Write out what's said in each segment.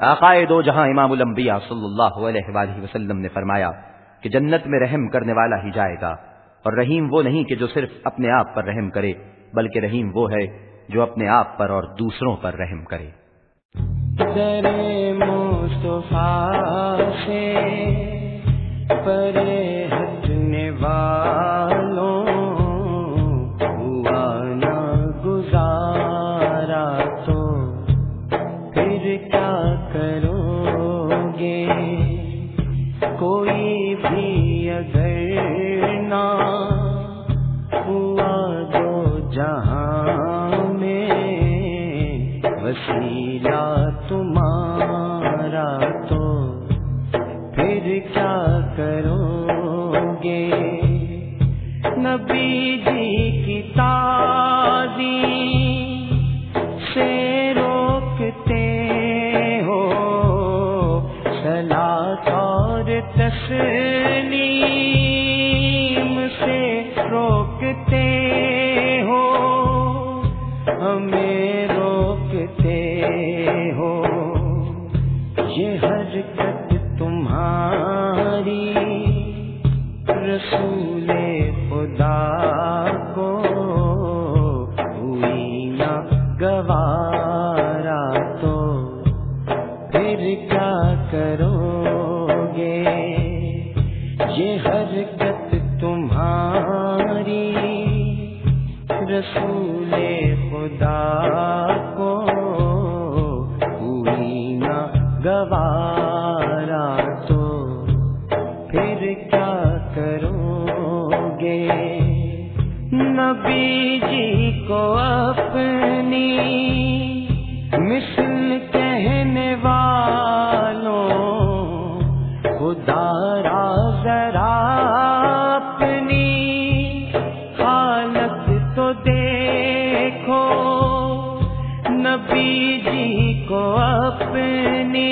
آقائے دو جہاں امام الانبیاء صلی اللہ علیہ وآلہ وسلم نے فرمایا کہ جنت میں رحم کرنے والا ہی جائے گا، اور رحیم وہ نہیں کہ جو صرف اپنے آپ پر رحم کرے، بلکہ رحیم وہ ہے جو اپنے آپ پر اور دوسروں پر رحم کرے۔ سے پرے کرو گے۔ کوئی بھی اگر نہ ہوا دو جہاں میں، وسیلہ تمہارا تو پھر کیا کرو گے؟ نبی روکتے ہو، ہمیں روکتے ہو۔ یہ حرکت تمہاری رسول خدا کو ہوئی نہ گوارا تو پھر کیا کرو گے؟ یہ حرکت رسول خدا کو کوئی نہ گوارا تو پھر کیا کرو گے؟ نبی جی کو اپنی مثل کہنے والوں خدا را ذرا نبی جی کو اپنی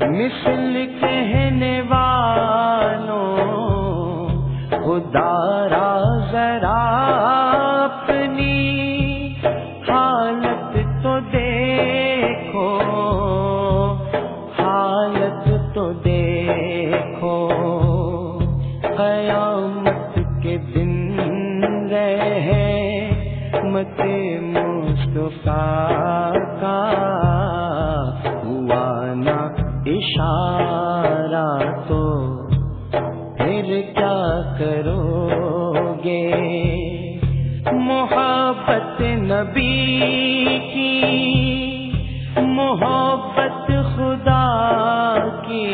مثل کہنے والوں خدا را ذرا رحمت مصطفیٰ کا ہوا اشارہ تو پھر کیا کرو گے؟ محبت نبی کی، محبت خدا کی،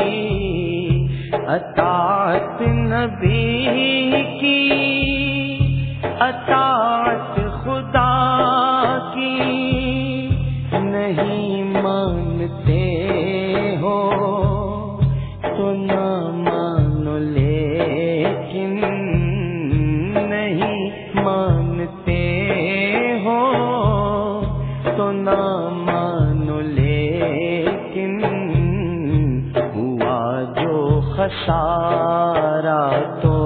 اطاعت نبی کی، اطاعت تو نہ مانو لیکن نہیں مانتے ہو۔ تو نہ مانو لیکن ہوا جو خسارا تو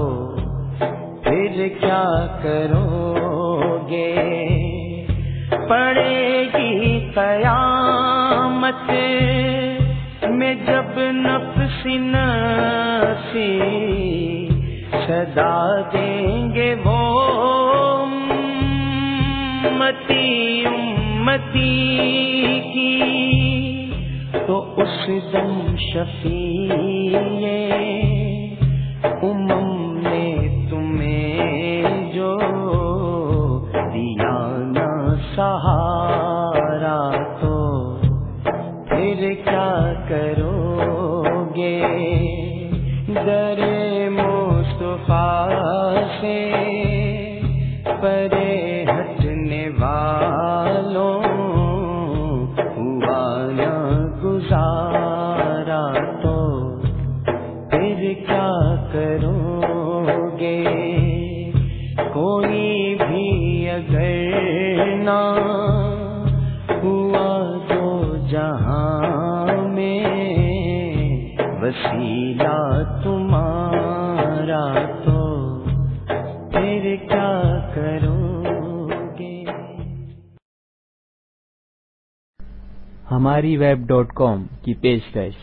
پھر کیا کرو گے؟ پڑے گی قیامت جب نفس نفسی صدا دیں گے وہ امتی امتی کی۔ تو اس دم شفیع پھر کیا کرو گے؟ در مصطفیٰ سے پرے ہٹنے والوں ہوا نہ گزارا تو پھر کیا کرو گے؟ کوئی بھی اگر نہ ہوا تو جہاں وسیلہ تمہارا تو پھر کیا کرو گے ہماری ویب ڈاٹ کام کی پیشکش